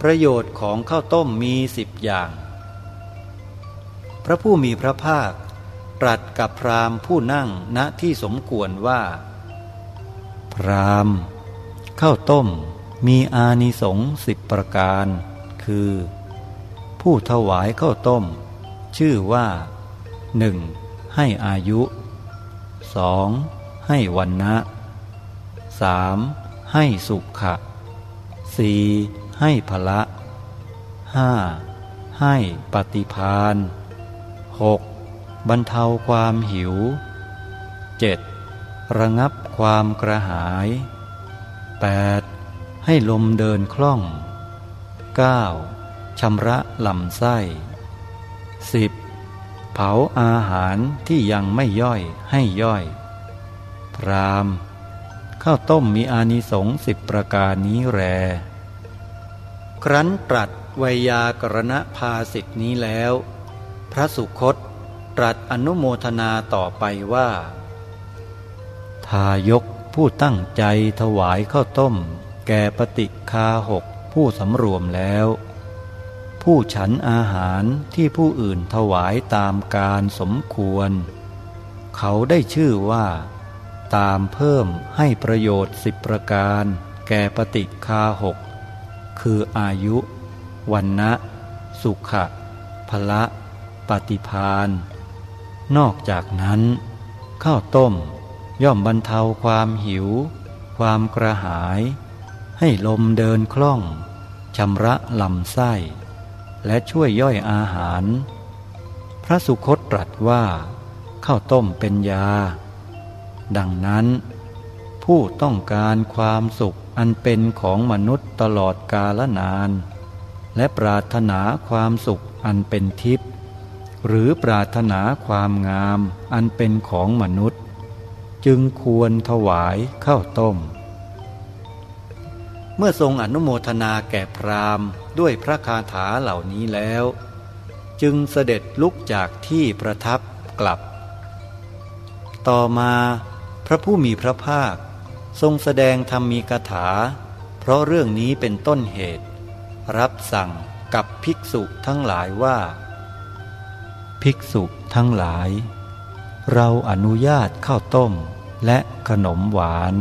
ประโยชน์ของข้าวต้มมีสิบอย่าง พระผู้มีพระภาค ตรัสกับพราหมณ์ผู้นั่งณที่สมควรว่า พราหมณ์ข้าวต้มมีอานิสงส์สิบประการ คือ ผู้ถวายข้าวต้ม ชื่อว่าหนึ่งให้อายุสองให้วันนะสามให้สุขะสี่ ให้พละห้าให้ปฏิพานหกบรรเทาความหิวเจ็ดระงับความกระหาย 8. ให้ลมเดินคล่อง 9. ชำระลำไส้ 10. เผาอาหารที่ยังไม่ย่อยให้ย่อย พรามข้าวต้มมีอานิสงส์สิบประการนี้แร ครั้นตรัสวยากรณภาสิทธินี้แล้ว พระสุคตตรัสอนุโมทนาต่อไปว่า ทายกผู้ตั้งใจถวายข้าวต้ม แก่ปฏิคาหกผู้สำรวมแล้ว ผู้ฉันอาหารที่ผู้อื่นถวายตามการสมควร เขาได้ชื่อว่า ตามเพิ่มให้ประโยชน์สิบประการ แก่ปฏิคาหก คืออายุวันนะสุขะพละปฏิพานนอกจากนั้น ข้าวต้มย่อมบรรเทาความหิว ความกระหาย ให้ลมเดินคล่องชำระลำไส้ และช่วยย่อยอาหาร พระสุคตตรัสว่า ข้าวต้มเป็นยา ดังนั้น ผู้ต้องการความสุข อันเป็นของมนุษย์ตลอดกาลนาน และปรารถนาความสุขอันเป็นทิพย์หรือปรารถนาความงามอันเป็นของมนุษย์ จึงควรถวายข้าวต้ม เมื่อทรงอนุโมทนาแก่พราหมณ์ด้วยพระคาถาเหล่านี้แล้ว จึงเสด็จลุกจากที่ประทับกลับ ต่อมาพระผู้มีพระภาค ทรงแสดงธรรมีกถา เพราะเรื่องนี้เป็นต้นเหตุ รับสั่งกับภิกษุทั้งหลายว่า ภิกษุทั้งหลาย เราอนุญาตข้าวต้มและขนมหวาน